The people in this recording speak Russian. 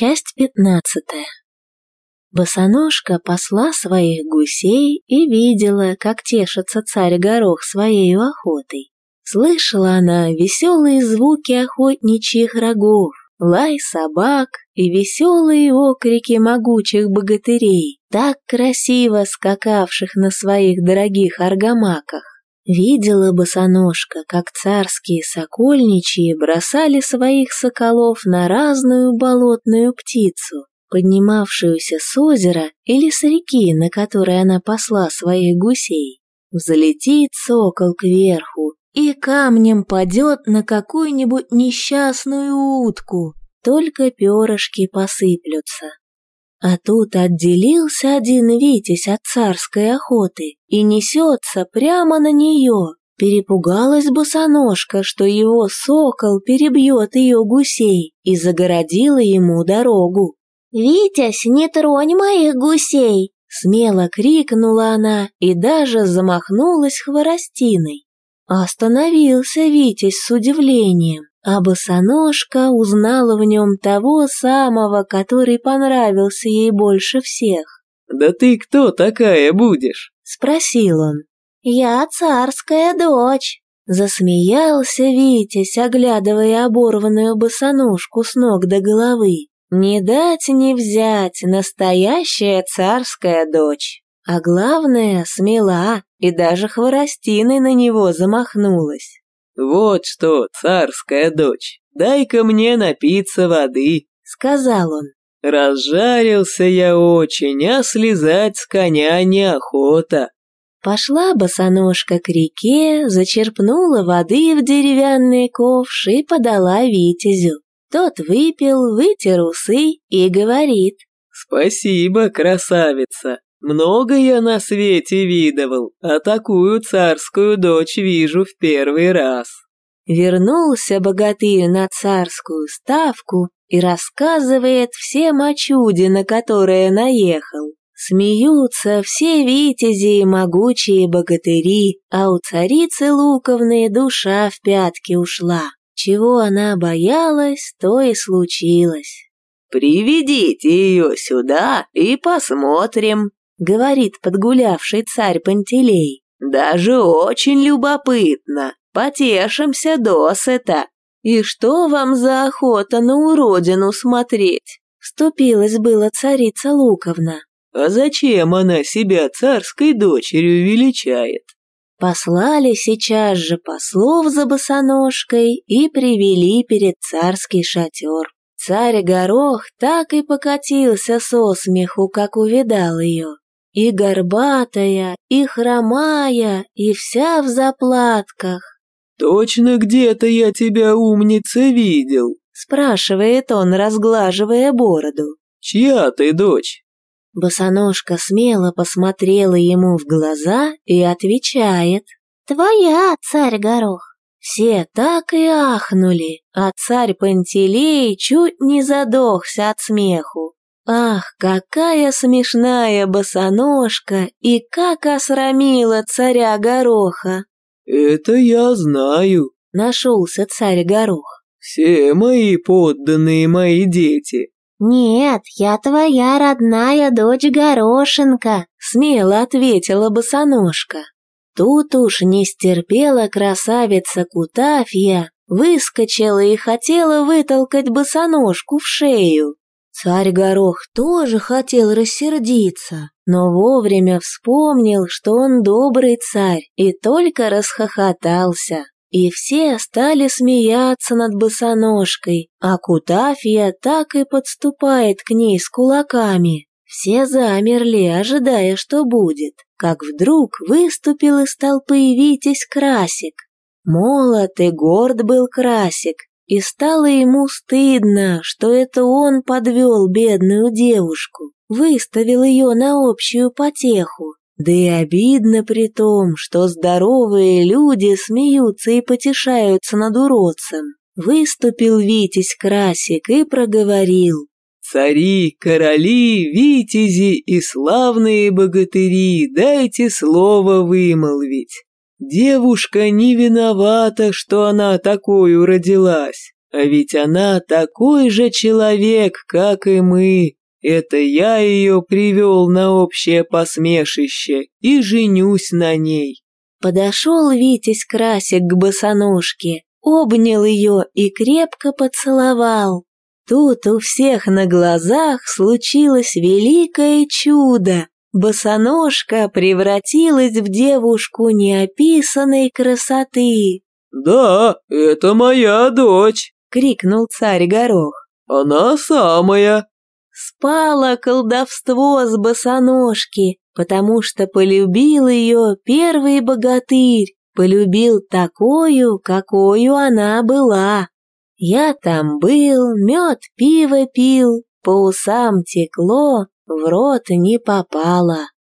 Часть пятнадцатая. Босоножка посла своих гусей и видела, как тешится царь Горох своей охотой. Слышала она веселые звуки охотничьих рогов, лай собак и веселые окрики могучих богатырей, так красиво скакавших на своих дорогих аргамаках. Видела босоножка, как царские сокольничьи бросали своих соколов на разную болотную птицу, поднимавшуюся с озера или с реки, на которой она посла своих гусей. Взлетит сокол кверху и камнем падет на какую-нибудь несчастную утку, только перышки посыплются. А тут отделился один Витязь от царской охоты и несется прямо на нее. Перепугалась босоножка, что его сокол перебьет ее гусей, и загородила ему дорогу. «Витязь, не тронь моих гусей!» Смело крикнула она и даже замахнулась хворостиной. Остановился Витязь с удивлением. А босоножка узнала в нем того самого, который понравился ей больше всех. «Да ты кто такая будешь?» — спросил он. «Я царская дочь», — засмеялся Витязь, оглядывая оборванную босоножку с ног до головы. «Не дать не взять настоящая царская дочь, а главное, смела и даже хворостиной на него замахнулась». «Вот что, царская дочь, дай-ка мне напиться воды», — сказал он. «Разжарился я очень, а слезать с коня неохота». Пошла босоножка к реке, зачерпнула воды в деревянный ковш и подала Витязю. Тот выпил, вытер усы и говорит. «Спасибо, красавица, много я на свете видывал, а такую царскую дочь вижу в первый раз. Вернулся богатырь на царскую ставку и рассказывает всем о чуде, на которое наехал. Смеются все витязи и могучие богатыри, а у царицы Луковны душа в пятки ушла. Чего она боялась, то и случилось. «Приведите ее сюда и посмотрим», говорит подгулявший царь Пантелей. «Даже очень любопытно. Потешимся досыта. И что вам за охота на уродину смотреть?» Вступилась была царица Луковна. «А зачем она себя царской дочерью величает?» Послали сейчас же послов за босоножкой и привели перед царский шатер. Царь Горох так и покатился со смеху, как увидал ее. И горбатая, и хромая, и вся в заплатках. «Точно где-то я тебя, умница, видел?» спрашивает он, разглаживая бороду. «Чья ты дочь?» Босоножка смело посмотрела ему в глаза и отвечает. «Твоя, царь Горох». Все так и ахнули, а царь Пантелей чуть не задохся от смеху. Ах, какая смешная босоножка и как осрамила царя Гороха! Это я знаю, нашелся царь Горох. Все мои подданные мои дети. Нет, я твоя родная дочь Горошенко, смело ответила босоножка. Тут уж не стерпела красавица Кутафья, выскочила и хотела вытолкать босоножку в шею. Царь Горох тоже хотел рассердиться, но вовремя вспомнил, что он добрый царь, и только расхохотался. И все стали смеяться над босоножкой, а Кутафия так и подступает к ней с кулаками. Все замерли, ожидая, что будет, как вдруг выступил из толпы Витязь Красик. Молод и горд был Красик, и стало ему стыдно, что это он подвел бедную девушку, выставил ее на общую потеху. Да и обидно при том, что здоровые люди смеются и потешаются над уродцем. Выступил Витязь Красик и проговорил. «Цари, короли, витязи и славные богатыри, дайте слово вымолвить. Девушка не виновата, что она такую родилась. А ведь она такой же человек, как и мы. Это я ее привел на общее посмешище и женюсь на ней. Подошел Витязь Красик к босоножке, обнял ее и крепко поцеловал. Тут у всех на глазах случилось великое чудо. Босоножка превратилась в девушку неописанной красоты. «Да, это моя дочь!» — крикнул царь Горох. «Она самая!» Спало колдовство с босоножки, потому что полюбил ее первый богатырь, полюбил такую, какую она была. Я там был, мед, пиво пил, по усам текло, в рот не попало.